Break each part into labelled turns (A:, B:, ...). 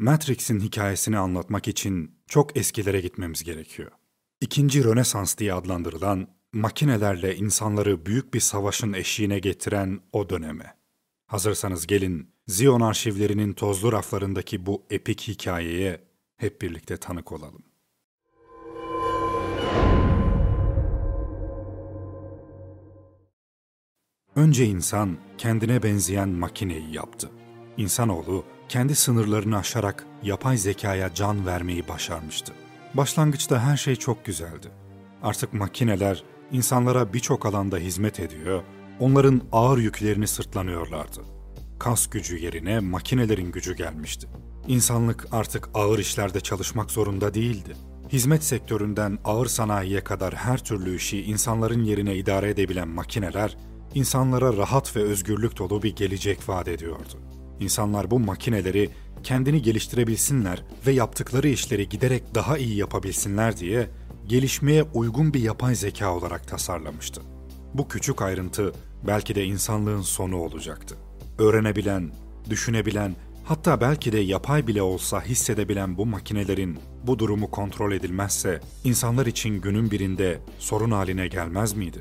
A: Matrix'in hikayesini anlatmak için çok eskilere gitmemiz gerekiyor. İkinci Rönesans diye adlandırılan makinelerle insanları büyük bir savaşın eşiğine getiren o döneme. Hazırsanız gelin Zion arşivlerinin tozlu raflarındaki bu epik hikayeye hep birlikte tanık olalım. Önce insan kendine benzeyen makineyi yaptı. İnsanoğlu kendi sınırlarını aşarak yapay zekaya can vermeyi başarmıştı. Başlangıçta her şey çok güzeldi. Artık makineler insanlara birçok alanda hizmet ediyor, onların ağır yüklerini sırtlanıyorlardı. Kas gücü yerine makinelerin gücü gelmişti. İnsanlık artık ağır işlerde çalışmak zorunda değildi. Hizmet sektöründen ağır sanayiye kadar her türlü işi insanların yerine idare edebilen makineler, insanlara rahat ve özgürlük dolu bir gelecek vaat ediyordu. İnsanlar bu makineleri kendini geliştirebilsinler ve yaptıkları işleri giderek daha iyi yapabilsinler diye gelişmeye uygun bir yapay zeka olarak tasarlamıştı. Bu küçük ayrıntı belki de insanlığın sonu olacaktı. Öğrenebilen, düşünebilen, hatta belki de yapay bile olsa hissedebilen bu makinelerin bu durumu kontrol edilmezse insanlar için günün birinde sorun haline gelmez miydi?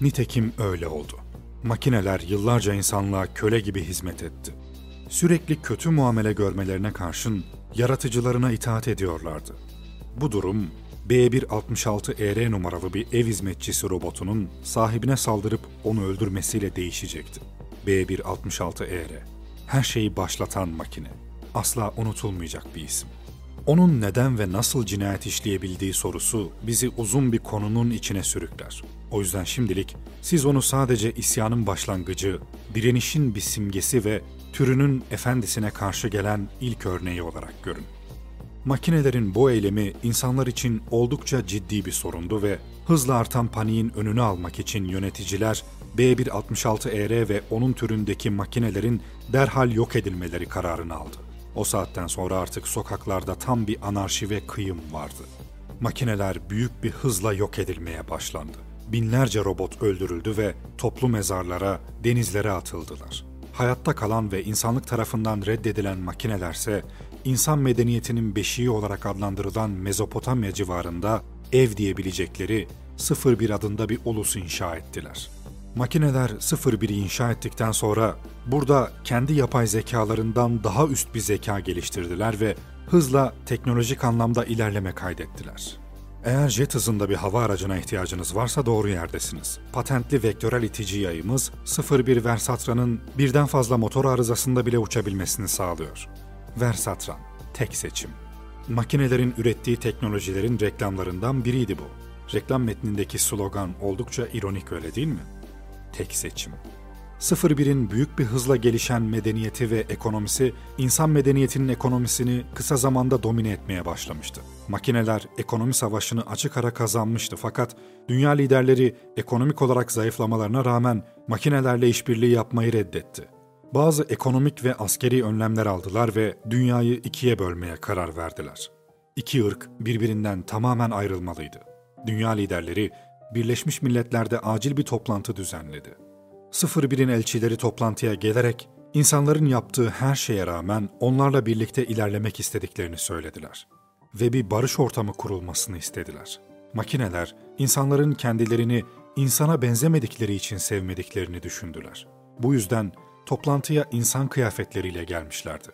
A: Nitekim öyle oldu. Makineler yıllarca insanlığa köle gibi hizmet etti sürekli kötü muamele görmelerine karşın yaratıcılarına itaat ediyorlardı. Bu durum B166ER numaralı bir ev hizmetçisi robotunun sahibine saldırıp onu öldürmesiyle değişecekti. B166ER, her şeyi başlatan makine. Asla unutulmayacak bir isim. Onun neden ve nasıl cinayet işleyebildiği sorusu bizi uzun bir konunun içine sürükler. O yüzden şimdilik siz onu sadece isyanın başlangıcı, direnişin bir simgesi ve türünün efendisine karşı gelen ilk örneği olarak görün. Makinelerin bu eylemi insanlar için oldukça ciddi bir sorundu ve hızla artan paniğin önünü almak için yöneticiler B166ER ve onun türündeki makinelerin derhal yok edilmeleri kararını aldı. O saatten sonra artık sokaklarda tam bir anarşi ve kıyım vardı. Makineler büyük bir hızla yok edilmeye başlandı. Binlerce robot öldürüldü ve toplu mezarlara, denizlere atıldılar hayatta kalan ve insanlık tarafından reddedilen makinelerse insan medeniyetinin beşiği olarak adlandırılan Mezopotamya civarında ev diyebilecekleri 01 adında bir ulus inşa ettiler. Makineler 01'i inşa ettikten sonra burada kendi yapay zekalarından daha üst bir zeka geliştirdiler ve hızla teknolojik anlamda ilerleme kaydettiler. Eğer jet hızında bir hava aracına ihtiyacınız varsa doğru yerdesiniz. Patentli vektörel itici yayımız 01 Versatran'ın birden fazla motor arızasında bile uçabilmesini sağlıyor. Versatran, tek seçim. Makinelerin ürettiği teknolojilerin reklamlarından biriydi bu. Reklam metnindeki slogan oldukça ironik öyle değil mi? Tek seçim. 01'in büyük bir hızla gelişen medeniyeti ve ekonomisi, insan medeniyetinin ekonomisini kısa zamanda domine etmeye başlamıştı. Makineler ekonomi savaşını açık ara kazanmıştı fakat dünya liderleri ekonomik olarak zayıflamalarına rağmen makinelerle işbirliği yapmayı reddetti. Bazı ekonomik ve askeri önlemler aldılar ve dünyayı ikiye bölmeye karar verdiler. İki ırk birbirinden tamamen ayrılmalıydı. Dünya liderleri Birleşmiş Milletler'de acil bir toplantı düzenledi 01'in elçileri toplantıya gelerek insanların yaptığı her şeye rağmen onlarla birlikte ilerlemek istediklerini söylediler ve bir barış ortamı kurulmasını istediler. Makineler insanların kendilerini insana benzemedikleri için sevmediklerini düşündüler. Bu yüzden toplantıya insan kıyafetleriyle gelmişlerdi.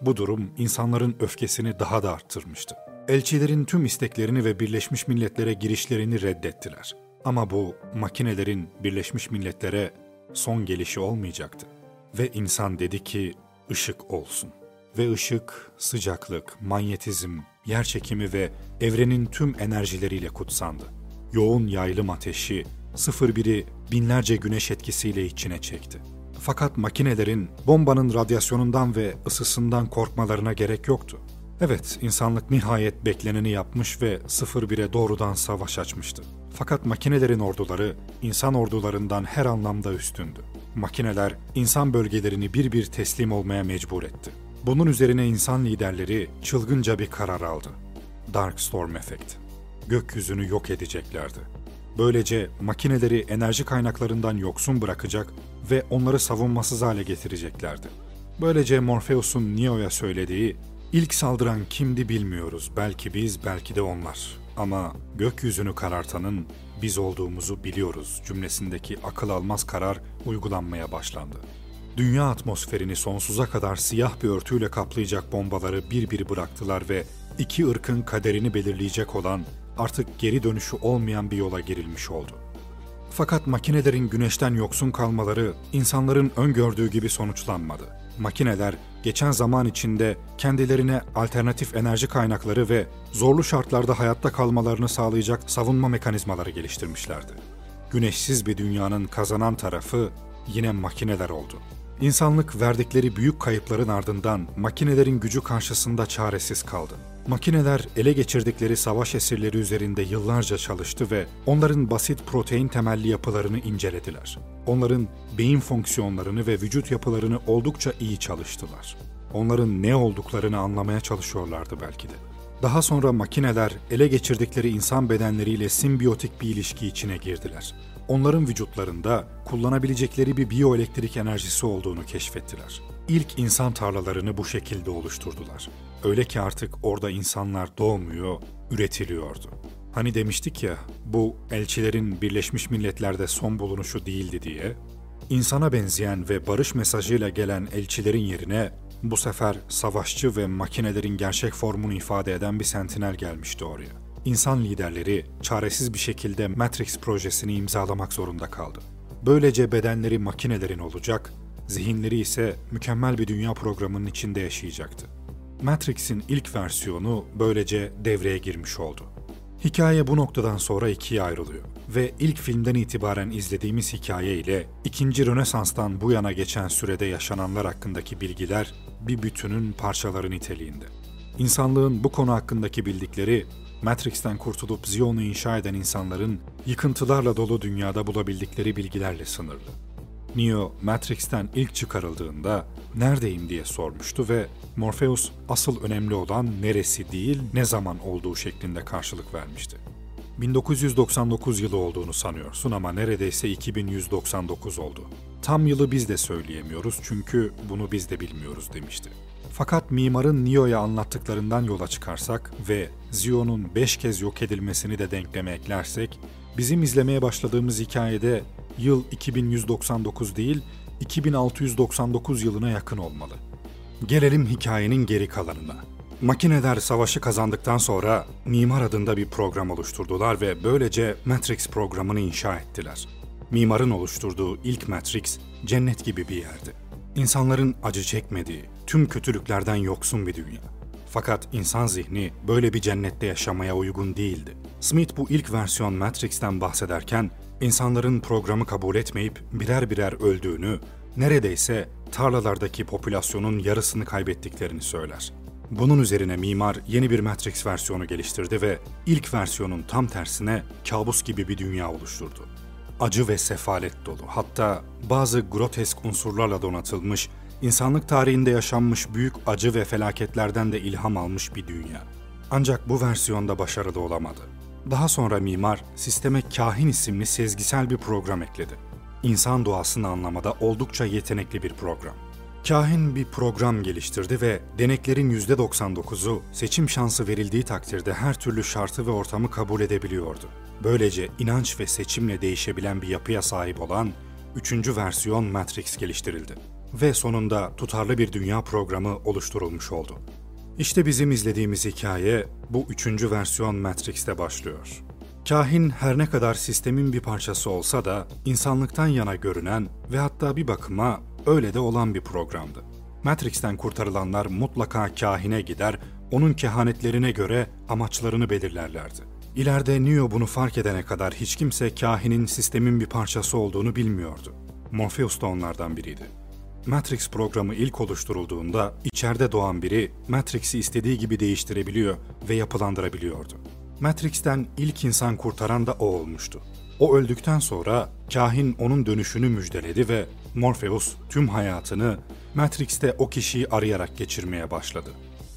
A: Bu durum insanların öfkesini daha da arttırmıştı. Elçilerin tüm isteklerini ve Birleşmiş Milletler'e girişlerini reddettiler. Ama bu makinelerin Birleşmiş Milletler'e son gelişi olmayacaktı. Ve insan dedi ki ışık olsun. Ve ışık, sıcaklık, manyetizm, yer çekimi ve evrenin tüm enerjileriyle kutsandı. Yoğun yaylım ateşi, 01'i binlerce güneş etkisiyle içine çekti. Fakat makinelerin bombanın radyasyonundan ve ısısından korkmalarına gerek yoktu. Evet, insanlık nihayet bekleneni yapmış ve 01'e doğrudan savaş açmıştı. Fakat makinelerin orduları insan ordularından her anlamda üstündü. Makineler insan bölgelerini bir bir teslim olmaya mecbur etti. Bunun üzerine insan liderleri çılgınca bir karar aldı. Dark Storm Effect. Gökyüzünü yok edeceklerdi. Böylece makineleri enerji kaynaklarından yoksun bırakacak ve onları savunmasız hale getireceklerdi. Böylece Morpheus'un Neo'ya söylediği İlk saldıran kimdi bilmiyoruz. Belki biz, belki de onlar. Ama gökyüzünü karartanın biz olduğumuzu biliyoruz cümlesindeki akıl almaz karar uygulanmaya başlandı. Dünya atmosferini sonsuza kadar siyah bir örtüyle kaplayacak bombaları bir bir bıraktılar ve iki ırkın kaderini belirleyecek olan artık geri dönüşü olmayan bir yola girilmiş oldu. Fakat makinelerin güneşten yoksun kalmaları insanların öngördüğü gibi sonuçlanmadı. Makineler geçen zaman içinde kendilerine alternatif enerji kaynakları ve zorlu şartlarda hayatta kalmalarını sağlayacak savunma mekanizmaları geliştirmişlerdi. Güneşsiz bir dünyanın kazanan tarafı yine makineler oldu. İnsanlık verdikleri büyük kayıpların ardından makinelerin gücü karşısında çaresiz kaldı. Makineler ele geçirdikleri savaş esirleri üzerinde yıllarca çalıştı ve onların basit protein temelli yapılarını incelediler. Onların beyin fonksiyonlarını ve vücut yapılarını oldukça iyi çalıştılar. Onların ne olduklarını anlamaya çalışıyorlardı belki de. Daha sonra makineler ele geçirdikleri insan bedenleriyle simbiyotik bir ilişki içine girdiler onların vücutlarında kullanabilecekleri bir biyoelektrik enerjisi olduğunu keşfettiler. İlk insan tarlalarını bu şekilde oluşturdular. Öyle ki artık orada insanlar doğmuyor, üretiliyordu. Hani demiştik ya, bu elçilerin Birleşmiş Milletler'de son bulunuşu değildi diye. İnsana benzeyen ve barış mesajıyla gelen elçilerin yerine bu sefer savaşçı ve makinelerin gerçek formunu ifade eden bir sentinel gelmişti oraya. İnsan liderleri çaresiz bir şekilde Matrix projesini imzalamak zorunda kaldı. Böylece bedenleri makinelerin olacak, zihinleri ise mükemmel bir dünya programının içinde yaşayacaktı. Matrix'in ilk versiyonu böylece devreye girmiş oldu. Hikaye bu noktadan sonra ikiye ayrılıyor ve ilk filmden itibaren izlediğimiz hikaye ile ikinci Rönesans'tan bu yana geçen sürede yaşananlar hakkındaki bilgiler bir bütünün parçaları niteliğinde. İnsanlığın bu konu hakkındaki bildikleri Matrix'ten kurtulup Zion'u inşa eden insanların yıkıntılarla dolu dünyada bulabildikleri bilgilerle sınırlı. Neo, Matrix'ten ilk çıkarıldığında neredeyim diye sormuştu ve Morpheus asıl önemli olan neresi değil ne zaman olduğu şeklinde karşılık vermişti. 1999 yılı olduğunu sanıyorsun ama neredeyse 2199 oldu. Tam yılı biz de söyleyemiyoruz çünkü bunu biz de bilmiyoruz demişti. Fakat mimarın Neo'ya anlattıklarından yola çıkarsak ve Zion'un beş kez yok edilmesini de denkleme eklersek, bizim izlemeye başladığımız hikayede yıl 2199 değil, 2699 yılına yakın olmalı. Gelelim hikayenin geri kalanına. Makineler savaşı kazandıktan sonra Mimar adında bir program oluşturdular ve böylece Matrix programını inşa ettiler. Mimarın oluşturduğu ilk Matrix cennet gibi bir yerdi. İnsanların acı çekmediği, tüm kötülüklerden yoksun bir dünya. Fakat insan zihni böyle bir cennette yaşamaya uygun değildi. Smith bu ilk versiyon Matrix'ten bahsederken insanların programı kabul etmeyip birer birer öldüğünü, neredeyse tarlalardaki popülasyonun yarısını kaybettiklerini söyler. Bunun üzerine mimar yeni bir Matrix versiyonu geliştirdi ve ilk versiyonun tam tersine kabus gibi bir dünya oluşturdu. Acı ve sefalet dolu, hatta bazı grotesk unsurlarla donatılmış insanlık tarihinde yaşanmış büyük acı ve felaketlerden de ilham almış bir dünya. Ancak bu versiyonda başarılı olamadı. Daha sonra mimar sisteme kahin isimli sezgisel bir program ekledi. İnsan doğasını anlamada oldukça yetenekli bir program. Kahin bir program geliştirdi ve deneklerin %99'u seçim şansı verildiği takdirde her türlü şartı ve ortamı kabul edebiliyordu. Böylece inanç ve seçimle değişebilen bir yapıya sahip olan üçüncü versiyon Matrix geliştirildi ve sonunda tutarlı bir dünya programı oluşturulmuş oldu. İşte bizim izlediğimiz hikaye bu üçüncü versiyon Matrix'te başlıyor. Kahin her ne kadar sistemin bir parçası olsa da insanlıktan yana görünen ve hatta bir bakıma öyle de olan bir programdı. Matrix'ten kurtarılanlar mutlaka kahine gider, onun kehanetlerine göre amaçlarını belirlerlerdi. İleride Neo bunu fark edene kadar hiç kimse kahinin sistemin bir parçası olduğunu bilmiyordu. Morpheus da onlardan biriydi. Matrix programı ilk oluşturulduğunda içeride doğan biri Matrix'i istediği gibi değiştirebiliyor ve yapılandırabiliyordu. Matrix'ten ilk insan kurtaran da o olmuştu. O öldükten sonra kahin onun dönüşünü müjdeledi ve Morpheus tüm hayatını Matrix'te o kişiyi arayarak geçirmeye başladı.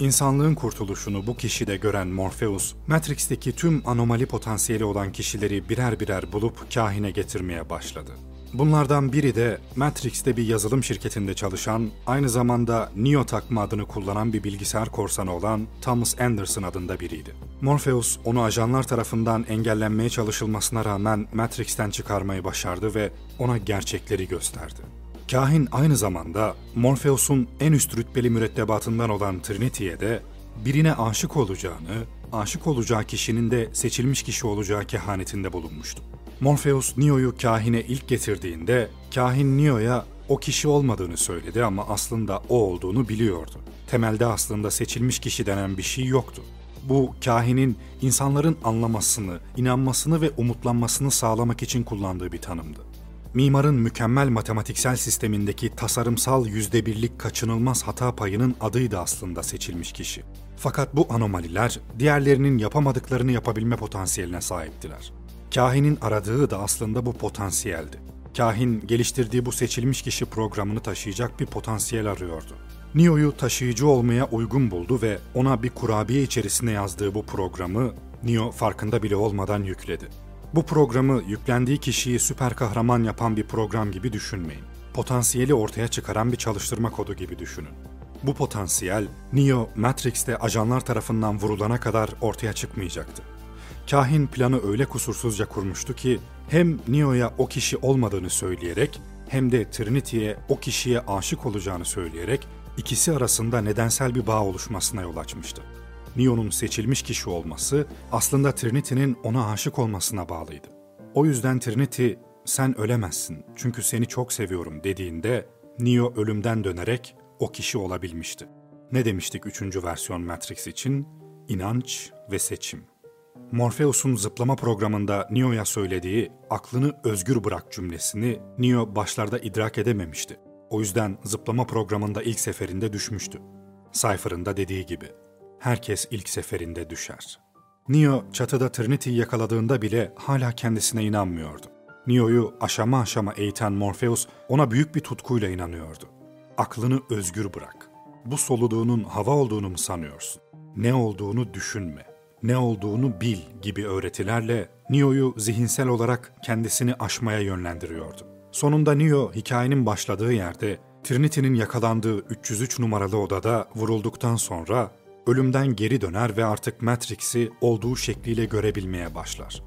A: İnsanlığın kurtuluşunu bu kişide gören Morpheus, Matrix'teki tüm anomali potansiyeli olan kişileri birer birer bulup kahine getirmeye başladı. Bunlardan biri de Matrix'te bir yazılım şirketinde çalışan, aynı zamanda Neo takma adını kullanan bir bilgisayar korsanı olan Thomas Anderson adında biriydi. Morpheus onu ajanlar tarafından engellenmeye çalışılmasına rağmen Matrix'ten çıkarmayı başardı ve ona gerçekleri gösterdi. Kahin aynı zamanda Morpheus'un en üst rütbeli mürettebatından olan Trinity'ye de birine aşık olacağını, aşık olacağı kişinin de seçilmiş kişi olacağı kehanetinde bulunmuştu. Morpheus Neo'yu kahine ilk getirdiğinde kahin Neo'ya o kişi olmadığını söyledi ama aslında o olduğunu biliyordu. Temelde aslında seçilmiş kişi denen bir şey yoktu. Bu kahinin insanların anlamasını, inanmasını ve umutlanmasını sağlamak için kullandığı bir tanımdı. Mimarın mükemmel matematiksel sistemindeki tasarımsal yüzde birlik kaçınılmaz hata payının adıydı aslında seçilmiş kişi. Fakat bu anomaliler diğerlerinin yapamadıklarını yapabilme potansiyeline sahiptiler. Kahinin aradığı da aslında bu potansiyeldi. Kahin geliştirdiği bu seçilmiş kişi programını taşıyacak bir potansiyel arıyordu. Neo'yu taşıyıcı olmaya uygun buldu ve ona bir kurabiye içerisine yazdığı bu programı Neo farkında bile olmadan yükledi. Bu programı yüklendiği kişiyi süper kahraman yapan bir program gibi düşünmeyin. Potansiyeli ortaya çıkaran bir çalıştırma kodu gibi düşünün. Bu potansiyel Neo Matrix'te ajanlar tarafından vurulana kadar ortaya çıkmayacaktı. Kahin planı öyle kusursuzca kurmuştu ki hem Neo'ya o kişi olmadığını söyleyerek hem de Trinity'ye o kişiye aşık olacağını söyleyerek ikisi arasında nedensel bir bağ oluşmasına yol açmıştı. Neo'nun seçilmiş kişi olması aslında Trinity'nin ona aşık olmasına bağlıydı. O yüzden Trinity sen ölemezsin çünkü seni çok seviyorum dediğinde Neo ölümden dönerek o kişi olabilmişti. Ne demiştik üçüncü versiyon Matrix için? İnanç ve seçim. Morpheus'un zıplama programında Neo'ya söylediği aklını özgür bırak cümlesini Neo başlarda idrak edememişti. O yüzden zıplama programında ilk seferinde düşmüştü. Cypher'ın da dediği gibi, herkes ilk seferinde düşer. Neo çatıda Trinity'yi yakaladığında bile hala kendisine inanmıyordu. Neo'yu aşama aşama eğiten Morpheus ona büyük bir tutkuyla inanıyordu. Aklını özgür bırak. Bu soluduğunun hava olduğunu mu sanıyorsun? Ne olduğunu düşünme ne olduğunu bil gibi öğretilerle Neo'yu zihinsel olarak kendisini aşmaya yönlendiriyordu. Sonunda Neo hikayenin başladığı yerde Trinity'nin yakalandığı 303 numaralı odada vurulduktan sonra ölümden geri döner ve artık Matrix'i olduğu şekliyle görebilmeye başlar.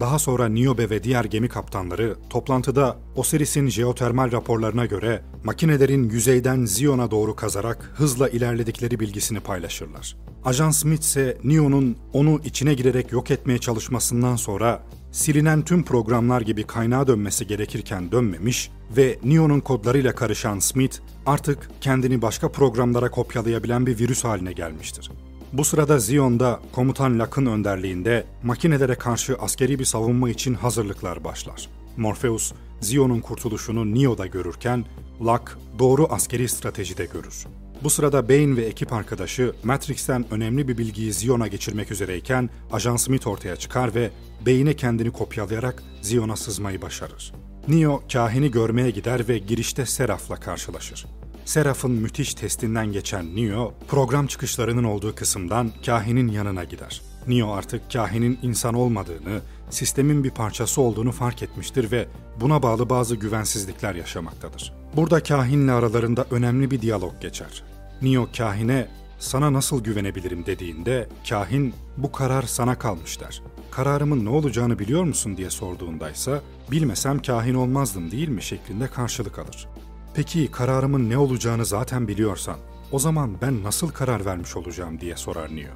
A: Daha sonra Niobe ve diğer gemi kaptanları toplantıda Osiris'in jeotermal raporlarına göre makinelerin yüzeyden Zion'a doğru kazarak hızla ilerledikleri bilgisini paylaşırlar. Ajan Smith ise Neo'nun onu içine girerek yok etmeye çalışmasından sonra silinen tüm programlar gibi kaynağa dönmesi gerekirken dönmemiş ve Neo'nun kodlarıyla karışan Smith artık kendini başka programlara kopyalayabilen bir virüs haline gelmiştir. Bu sırada Zion'da komutan Lak'ın önderliğinde makinelere karşı askeri bir savunma için hazırlıklar başlar. Morpheus, Zion'un kurtuluşunu Neo'da görürken Lak doğru askeri stratejide görür. Bu sırada Bane ve ekip arkadaşı Matrix'ten önemli bir bilgiyi Zion'a geçirmek üzereyken Ajan Smith ortaya çıkar ve Bane'e kendini kopyalayarak Zion'a sızmayı başarır. Neo kahini görmeye gider ve girişte Seraph'la karşılaşır. Seraph'ın müthiş testinden geçen Neo, program çıkışlarının olduğu kısımdan kahinin yanına gider. Neo artık kahinin insan olmadığını, sistemin bir parçası olduğunu fark etmiştir ve buna bağlı bazı güvensizlikler yaşamaktadır. Burada kahinle aralarında önemli bir diyalog geçer. Neo kahine sana nasıl güvenebilirim dediğinde kahin bu karar sana kalmış der. Kararımın ne olacağını biliyor musun diye sorduğundaysa bilmesem kahin olmazdım değil mi şeklinde karşılık alır. Peki kararımın ne olacağını zaten biliyorsan o zaman ben nasıl karar vermiş olacağım diye sorar Neo.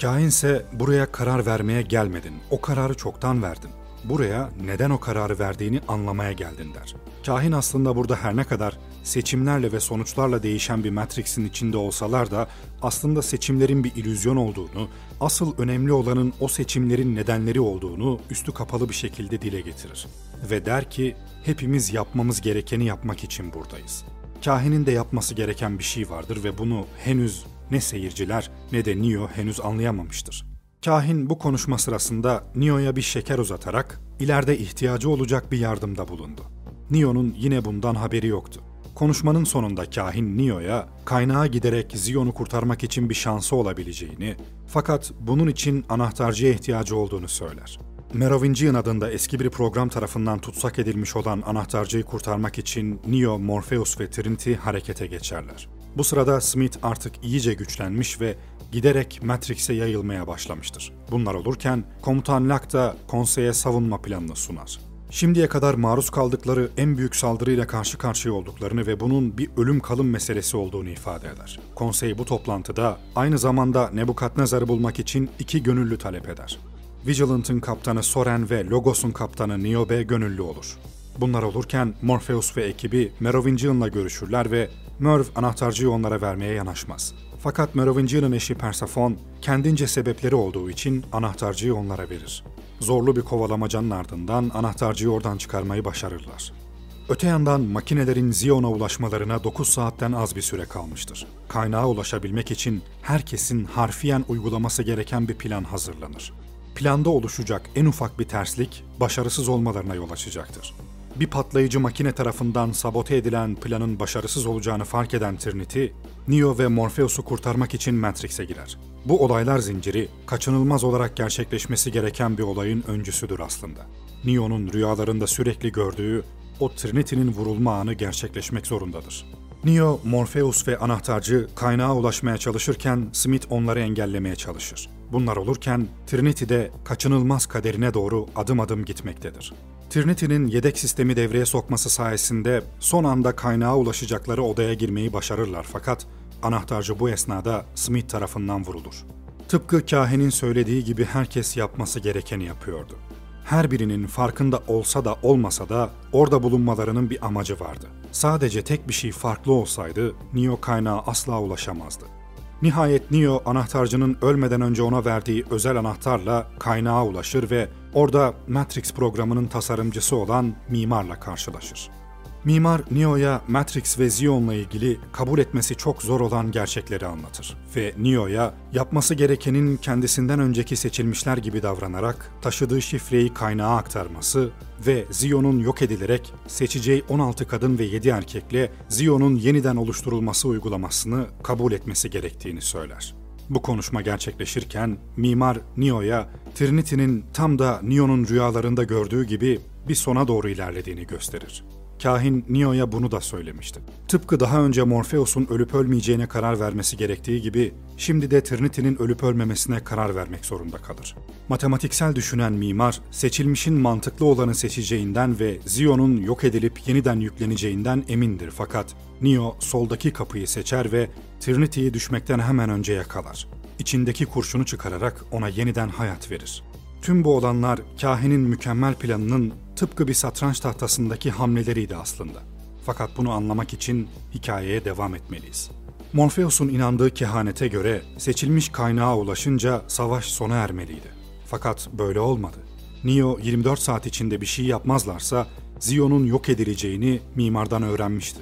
A: Kahinse buraya karar vermeye gelmedin, o kararı çoktan verdin. Buraya neden o kararı verdiğini anlamaya geldin der. Kahin aslında burada her ne kadar seçimlerle ve sonuçlarla değişen bir Matrix'in içinde olsalar da aslında seçimlerin bir ilüzyon olduğunu, asıl önemli olanın o seçimlerin nedenleri olduğunu üstü kapalı bir şekilde dile getirir. Ve der ki hepimiz yapmamız gerekeni yapmak için buradayız. Kahinin de yapması gereken bir şey vardır ve bunu henüz ne seyirciler ne de Neo henüz anlayamamıştır. Kahin bu konuşma sırasında Neo'ya bir şeker uzatarak ileride ihtiyacı olacak bir yardımda bulundu. Neo'nun yine bundan haberi yoktu. Konuşmanın sonunda kahin Neo'ya kaynağa giderek Zion'u kurtarmak için bir şansı olabileceğini fakat bunun için anahtarcıya ihtiyacı olduğunu söyler. Merovingian adında eski bir program tarafından tutsak edilmiş olan anahtarcıyı kurtarmak için Neo, Morpheus ve Trinity harekete geçerler. Bu sırada Smith artık iyice güçlenmiş ve giderek Matrix'e yayılmaya başlamıştır. Bunlar olurken Komutan Locke da konseye savunma planını sunar. Şimdiye kadar maruz kaldıkları en büyük saldırıyla karşı karşıya olduklarını ve bunun bir ölüm kalım meselesi olduğunu ifade eder. Konsey bu toplantıda aynı zamanda Nebukadnezar'ı bulmak için iki gönüllü talep eder. Vigilant'ın kaptanı Soren ve Logos'un kaptanı Niobe gönüllü olur. Bunlar olurken Morpheus ve ekibi Merovingian'la görüşürler ve Merv anahtarcıyı onlara vermeye yanaşmaz. Fakat Merovingian'ın eşi Persephone kendince sebepleri olduğu için anahtarcıyı onlara verir. Zorlu bir kovalamacanın ardından anahtarcıyı oradan çıkarmayı başarırlar. Öte yandan makinelerin Zion'a ulaşmalarına 9 saatten az bir süre kalmıştır. Kaynağa ulaşabilmek için herkesin harfiyen uygulaması gereken bir plan hazırlanır. Planda oluşacak en ufak bir terslik başarısız olmalarına yol açacaktır. Bir patlayıcı makine tarafından sabote edilen planın başarısız olacağını fark eden Trinity, Neo ve Morpheus'u kurtarmak için Matrix'e girer. Bu olaylar zinciri kaçınılmaz olarak gerçekleşmesi gereken bir olayın öncüsüdür aslında. Neo'nun rüyalarında sürekli gördüğü o Trinity'nin vurulma anı gerçekleşmek zorundadır. Neo, Morpheus ve anahtarcı kaynağa ulaşmaya çalışırken Smith onları engellemeye çalışır. Bunlar olurken Trinity de kaçınılmaz kaderine doğru adım adım gitmektedir. Trinity'nin yedek sistemi devreye sokması sayesinde son anda kaynağa ulaşacakları odaya girmeyi başarırlar fakat anahtarcı bu esnada Smith tarafından vurulur. Tıpkı kahinin söylediği gibi herkes yapması gerekeni yapıyordu. Her birinin farkında olsa da olmasa da orada bulunmalarının bir amacı vardı. Sadece tek bir şey farklı olsaydı Neo kaynağa asla ulaşamazdı. Nihayet Neo anahtarcının ölmeden önce ona verdiği özel anahtarla kaynağa ulaşır ve orada Matrix programının tasarımcısı olan mimarla karşılaşır. Mimar Neo'ya Matrix ve Zion'la ilgili kabul etmesi çok zor olan gerçekleri anlatır ve Neo'ya yapması gerekenin kendisinden önceki seçilmişler gibi davranarak taşıdığı şifreyi kaynağa aktarması ve Zion'un yok edilerek seçeceği 16 kadın ve 7 erkekle Zion'un yeniden oluşturulması uygulamasını kabul etmesi gerektiğini söyler. Bu konuşma gerçekleşirken mimar Neo'ya Trinity'nin tam da Neo'nun rüyalarında gördüğü gibi bir sona doğru ilerlediğini gösterir. Kahin Neo'ya bunu da söylemişti. Tıpkı daha önce Morpheus'un ölüp ölmeyeceğine karar vermesi gerektiği gibi, şimdi de Trinity'nin ölüp ölmemesine karar vermek zorunda kalır. Matematiksel düşünen mimar, seçilmişin mantıklı olanı seçeceğinden ve Zion'un yok edilip yeniden yükleneceğinden emindir fakat Neo soldaki kapıyı seçer ve Trinity'yi düşmekten hemen önce yakalar. İçindeki kurşunu çıkararak ona yeniden hayat verir. Tüm bu olanlar kahinin mükemmel planının tıpkı bir satranç tahtasındaki hamleleriydi aslında. Fakat bunu anlamak için hikayeye devam etmeliyiz. Morpheus'un inandığı kehanete göre seçilmiş kaynağa ulaşınca savaş sona ermeliydi. Fakat böyle olmadı. Neo 24 saat içinde bir şey yapmazlarsa Zion'un yok edileceğini mimardan öğrenmişti.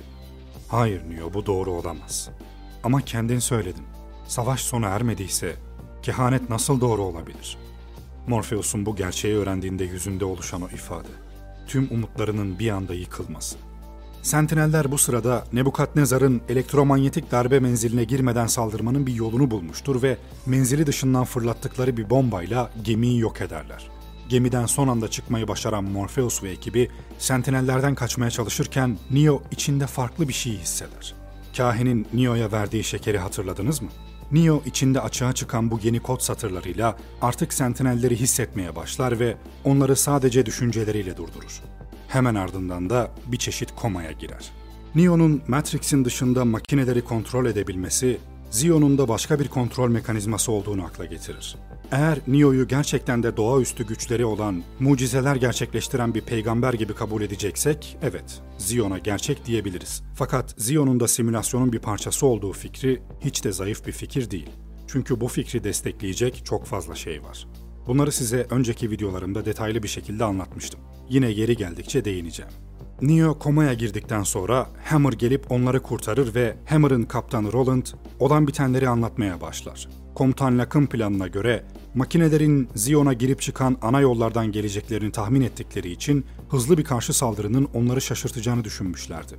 A: Hayır Neo bu doğru olamaz. Ama kendin söyledin. Savaş sona ermediyse kehanet nasıl doğru olabilir?'' Morpheus'un bu gerçeği öğrendiğinde yüzünde oluşan o ifade. Tüm umutlarının bir anda yıkılması. Sentineller bu sırada Nebukadnezar'ın elektromanyetik darbe menziline girmeden saldırmanın bir yolunu bulmuştur ve menzili dışından fırlattıkları bir bombayla gemiyi yok ederler. Gemiden son anda çıkmayı başaran Morpheus ve ekibi Sentinellerden kaçmaya çalışırken Neo içinde farklı bir şey hisseder. Kahinin Neo'ya verdiği şekeri hatırladınız mı? Neo içinde açığa çıkan bu yeni kod satırlarıyla artık sentinelleri hissetmeye başlar ve onları sadece düşünceleriyle durdurur. Hemen ardından da bir çeşit komaya girer. Neo'nun Matrix'in dışında makineleri kontrol edebilmesi, Zion'un da başka bir kontrol mekanizması olduğunu akla getirir. Eğer Neo'yu gerçekten de doğaüstü güçleri olan, mucizeler gerçekleştiren bir peygamber gibi kabul edeceksek, evet, Zion'a gerçek diyebiliriz. Fakat Zion'un da simülasyonun bir parçası olduğu fikri hiç de zayıf bir fikir değil. Çünkü bu fikri destekleyecek çok fazla şey var. Bunları size önceki videolarımda detaylı bir şekilde anlatmıştım. Yine yeri geldikçe değineceğim. Neo komaya girdikten sonra Hammer gelip onları kurtarır ve Hammer'ın kaptanı Roland olan bitenleri anlatmaya başlar. Komutan Lak'ın planına göre makinelerin Zion'a girip çıkan ana yollardan geleceklerini tahmin ettikleri için hızlı bir karşı saldırının onları şaşırtacağını düşünmüşlerdi.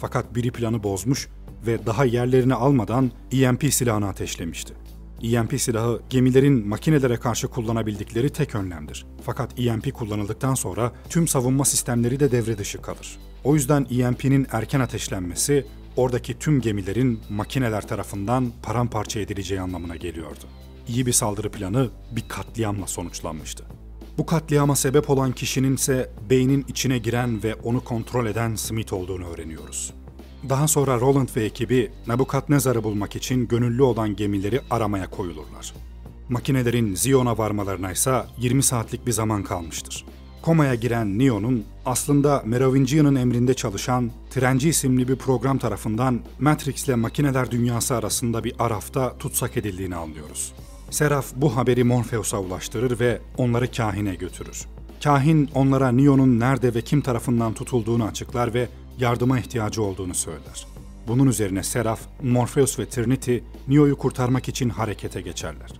A: Fakat biri planı bozmuş ve daha yerlerini almadan EMP silahını ateşlemişti. EMP silahı gemilerin makinelere karşı kullanabildikleri tek önlemdir. Fakat EMP kullanıldıktan sonra tüm savunma sistemleri de devre dışı kalır. O yüzden EMP'nin erken ateşlenmesi oradaki tüm gemilerin makineler tarafından paramparça edileceği anlamına geliyordu. İyi bir saldırı planı bir katliamla sonuçlanmıştı. Bu katliama sebep olan kişinin ise beynin içine giren ve onu kontrol eden Smith olduğunu öğreniyoruz. Daha sonra Roland ve ekibi Nebukadnezar'ı bulmak için gönüllü olan gemileri aramaya koyulurlar. Makinelerin Zion'a varmalarına ise 20 saatlik bir zaman kalmıştır. Komaya giren Neo'nun aslında Merovingian'ın emrinde çalışan Trenci isimli bir program tarafından Matrix ile makineler dünyası arasında bir arafta tutsak edildiğini anlıyoruz. Seraf bu haberi Morpheus'a ulaştırır ve onları kahine götürür. Kahin onlara Neo'nun nerede ve kim tarafından tutulduğunu açıklar ve yardıma ihtiyacı olduğunu söyler. Bunun üzerine Seraf, Morpheus ve Trinity Neo'yu kurtarmak için harekete geçerler.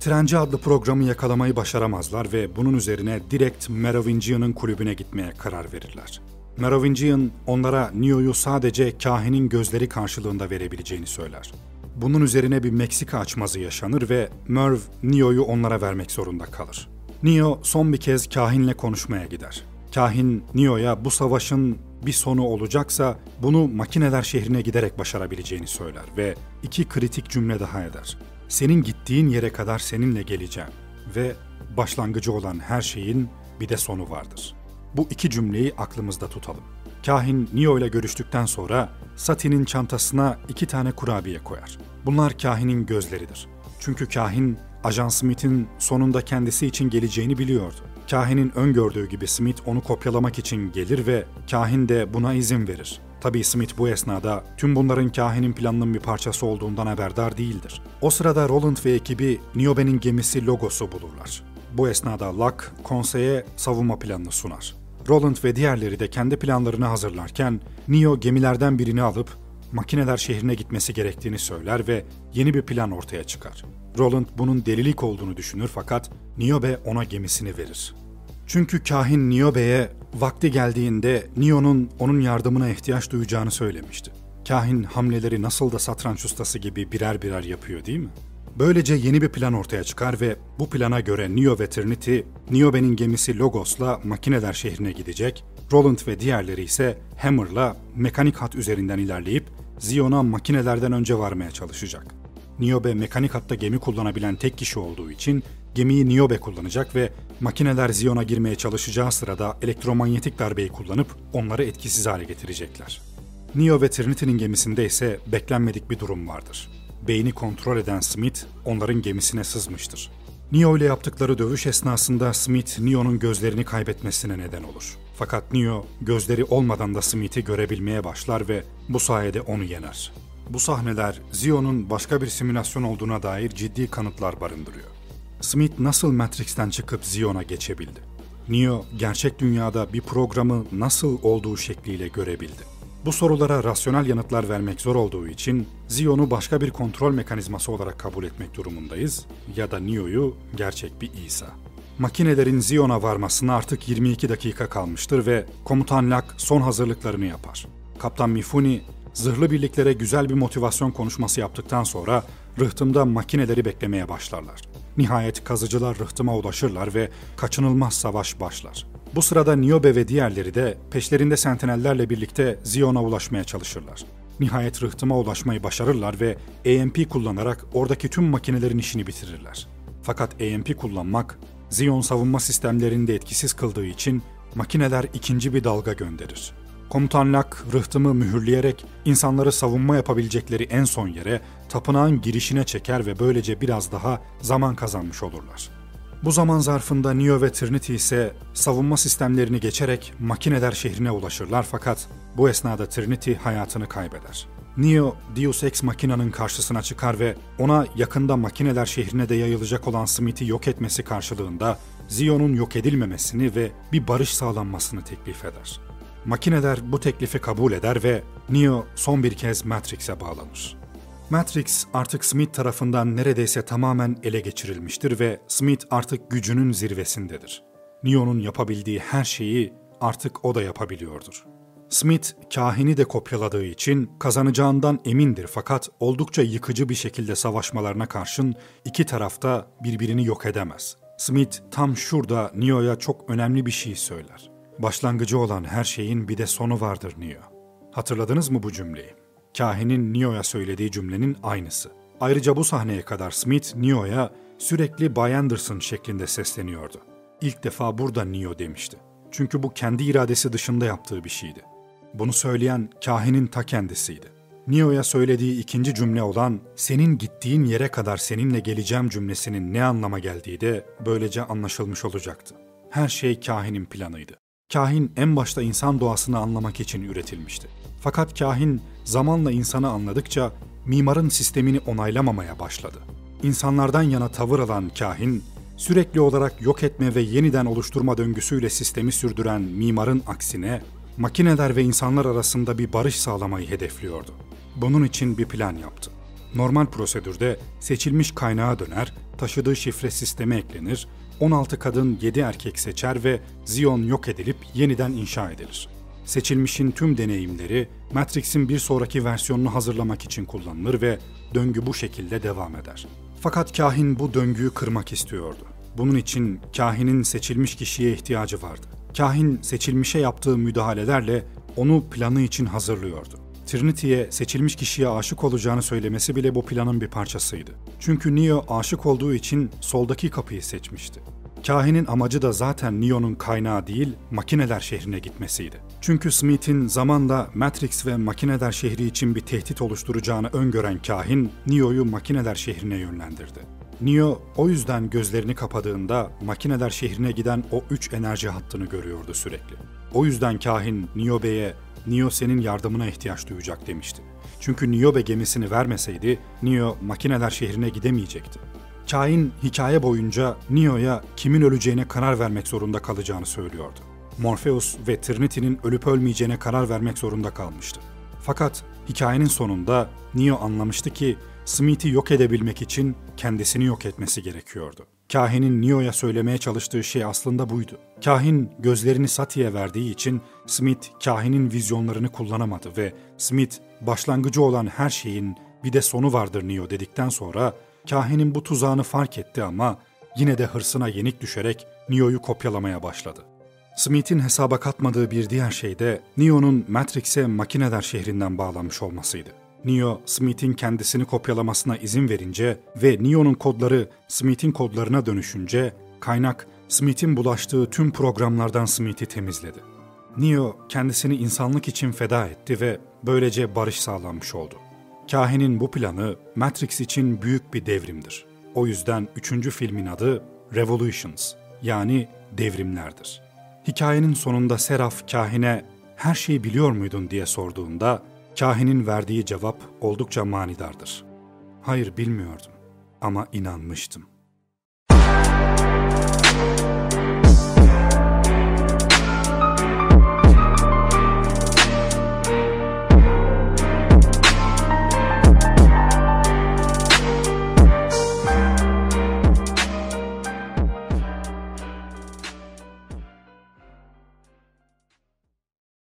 A: Trenci adlı programı yakalamayı başaramazlar ve bunun üzerine direkt Merovingian'ın kulübüne gitmeye karar verirler. Merovingian onlara Neo'yu sadece kahinin gözleri karşılığında verebileceğini söyler. Bunun üzerine bir Meksika açmazı yaşanır ve Merv Neo'yu onlara vermek zorunda kalır. Neo son bir kez kahinle konuşmaya gider. Kahin Neo'ya bu savaşın bir sonu olacaksa bunu makineler şehrine giderek başarabileceğini söyler ve iki kritik cümle daha eder. Senin gittiğin yere kadar seninle geleceğim ve başlangıcı olan her şeyin bir de sonu vardır. Bu iki cümleyi aklımızda tutalım. Kahin Neo ile görüştükten sonra Sati'nin çantasına iki tane kurabiye koyar. Bunlar kahinin gözleridir. Çünkü kahin Ajan Smith'in sonunda kendisi için geleceğini biliyordu. Kahinin öngördüğü gibi Smith onu kopyalamak için gelir ve kahin de buna izin verir. Tabii Smith bu esnada tüm bunların kahinin planının bir parçası olduğundan haberdar değildir. O sırada Roland ve ekibi Niobe'nin gemisi Logos'u bulurlar. Bu esnada Locke konseye savunma planını sunar. Roland ve diğerleri de kendi planlarını hazırlarken Neo gemilerden birini alıp makineler şehrine gitmesi gerektiğini söyler ve yeni bir plan ortaya çıkar. Roland bunun delilik olduğunu düşünür fakat Niobe ona gemisini verir. Çünkü kahin Niobe'ye vakti geldiğinde Neo'nun onun yardımına ihtiyaç duyacağını söylemişti. Kahin hamleleri nasıl da satranç ustası gibi birer birer yapıyor değil mi? Böylece yeni bir plan ortaya çıkar ve bu plana göre Neo ve Trinity, Niobe'nin gemisi Logos'la makineler şehrine gidecek, Roland ve diğerleri ise Hammer'la mekanik hat üzerinden ilerleyip Zion'a makinelerden önce varmaya çalışacak. Niobe mekanik hatta gemi kullanabilen tek kişi olduğu için gemiyi Niobe kullanacak ve makineler Zion'a girmeye çalışacağı sırada elektromanyetik darbeyi kullanıp onları etkisiz hale getirecekler. Neo ve Trinity'nin gemisinde ise beklenmedik bir durum vardır. Beyni kontrol eden Smith onların gemisine sızmıştır. Neo ile yaptıkları dövüş esnasında Smith, Neo'nun gözlerini kaybetmesine neden olur. Fakat Neo gözleri olmadan da Smith'i görebilmeye başlar ve bu sayede onu yener. Bu sahneler Zion'un başka bir simülasyon olduğuna dair ciddi kanıtlar barındırıyor. Smith nasıl Matrix'ten çıkıp Zion'a geçebildi? Neo gerçek dünyada bir programı nasıl olduğu şekliyle görebildi? Bu sorulara rasyonel yanıtlar vermek zor olduğu için Zion'u başka bir kontrol mekanizması olarak kabul etmek durumundayız ya da Neo'yu gerçek bir İsa. Makinelerin Zion'a varmasına artık 22 dakika kalmıştır ve Komutan Lak son hazırlıklarını yapar. Kaptan Mifuni zırhlı birliklere güzel bir motivasyon konuşması yaptıktan sonra rıhtımda makineleri beklemeye başlarlar. Nihayet kazıcılar rıhtıma ulaşırlar ve kaçınılmaz savaş başlar. Bu sırada Niobe ve diğerleri de peşlerinde sentinellerle birlikte Zion'a ulaşmaya çalışırlar. Nihayet rıhtıma ulaşmayı başarırlar ve EMP kullanarak oradaki tüm makinelerin işini bitirirler. Fakat EMP kullanmak, Zion savunma sistemlerini de etkisiz kıldığı için makineler ikinci bir dalga gönderir. Komutan Lak rıhtımı mühürleyerek insanları savunma yapabilecekleri en son yere tapınağın girişine çeker ve böylece biraz daha zaman kazanmış olurlar. Bu zaman zarfında Neo ve Trinity ise savunma sistemlerini geçerek makineler şehrine ulaşırlar fakat bu esnada Trinity hayatını kaybeder. Neo, Deus Ex Machina'nın karşısına çıkar ve ona yakında makineler şehrine de yayılacak olan Smith'i yok etmesi karşılığında Zion'un yok edilmemesini ve bir barış sağlanmasını teklif eder. Makineler bu teklifi kabul eder ve Neo son bir kez Matrix'e bağlanır. Matrix artık Smith tarafından neredeyse tamamen ele geçirilmiştir ve Smith artık gücünün zirvesindedir. Neo'nun yapabildiği her şeyi artık o da yapabiliyordur. Smith kahini de kopyaladığı için kazanacağından emindir fakat oldukça yıkıcı bir şekilde savaşmalarına karşın iki tarafta birbirini yok edemez. Smith tam şurada Neo'ya çok önemli bir şey söyler. Başlangıcı olan her şeyin bir de sonu vardır Neo. Hatırladınız mı bu cümleyi? Kahinin Neo'ya söylediği cümlenin aynısı. Ayrıca bu sahneye kadar Smith Neo'ya sürekli Bay Anderson şeklinde sesleniyordu. İlk defa burada Neo demişti. Çünkü bu kendi iradesi dışında yaptığı bir şeydi. Bunu söyleyen kahinin ta kendisiydi. Neo'ya söylediği ikinci cümle olan senin gittiğin yere kadar seninle geleceğim cümlesinin ne anlama geldiği de böylece anlaşılmış olacaktı. Her şey kahinin planıydı. Kahin en başta insan doğasını anlamak için üretilmişti. Fakat kahin zamanla insanı anladıkça mimarın sistemini onaylamamaya başladı. İnsanlardan yana tavır alan kahin, sürekli olarak yok etme ve yeniden oluşturma döngüsüyle sistemi sürdüren mimarın aksine makineler ve insanlar arasında bir barış sağlamayı hedefliyordu. Bunun için bir plan yaptı. Normal prosedürde seçilmiş kaynağa döner, taşıdığı şifre sisteme eklenir, 16 kadın 7 erkek seçer ve Zion yok edilip yeniden inşa edilir. Seçilmişin tüm deneyimleri Matrix'in bir sonraki versiyonunu hazırlamak için kullanılır ve döngü bu şekilde devam eder. Fakat kahin bu döngüyü kırmak istiyordu. Bunun için kahinin seçilmiş kişiye ihtiyacı vardı. Kahin seçilmişe yaptığı müdahalelerle onu planı için hazırlıyordu. Trinity'ye seçilmiş kişiye aşık olacağını söylemesi bile bu planın bir parçasıydı. Çünkü Neo aşık olduğu için soldaki kapıyı seçmişti. Kahinin amacı da zaten Neo'nun kaynağı değil, makineler şehrine gitmesiydi. Çünkü Smith'in zamanda Matrix ve makineler şehri için bir tehdit oluşturacağını öngören kahin, Neo'yu makineler şehrine yönlendirdi. Neo o yüzden gözlerini kapadığında makineler şehrine giden o üç enerji hattını görüyordu sürekli. O yüzden kahin Niobe'ye Neo senin yardımına ihtiyaç duyacak demişti. Çünkü Niobe gemisini vermeseydi Neo makineler şehrine gidemeyecekti. Kain hikaye boyunca Neo'ya kimin öleceğine karar vermek zorunda kalacağını söylüyordu. Morpheus ve Trinity'nin ölüp ölmeyeceğine karar vermek zorunda kalmıştı. Fakat hikayenin sonunda Neo anlamıştı ki Smith'i yok edebilmek için kendisini yok etmesi gerekiyordu. Kahinin Neo'ya söylemeye çalıştığı şey aslında buydu. Kahin gözlerini Sati'ye verdiği için Smith kahinin vizyonlarını kullanamadı ve Smith başlangıcı olan her şeyin bir de sonu vardır Neo dedikten sonra kahinin bu tuzağını fark etti ama yine de hırsına yenik düşerek Neo'yu kopyalamaya başladı. Smith'in hesaba katmadığı bir diğer şey de Neo'nun Matrix'e makineler şehrinden bağlanmış olmasıydı. Neo, Smith'in kendisini kopyalamasına izin verince ve Neo'nun kodları Smith'in kodlarına dönüşünce kaynak Smith'in bulaştığı tüm programlardan Smith'i temizledi. Neo kendisini insanlık için feda etti ve böylece barış sağlanmış oldu. Kahinin bu planı Matrix için büyük bir devrimdir. O yüzden üçüncü filmin adı Revolutions yani devrimlerdir. Hikayenin sonunda Seraf kahine her şeyi biliyor muydun diye sorduğunda kahinin verdiği cevap oldukça manidardır. Hayır bilmiyordum ama inanmıştım.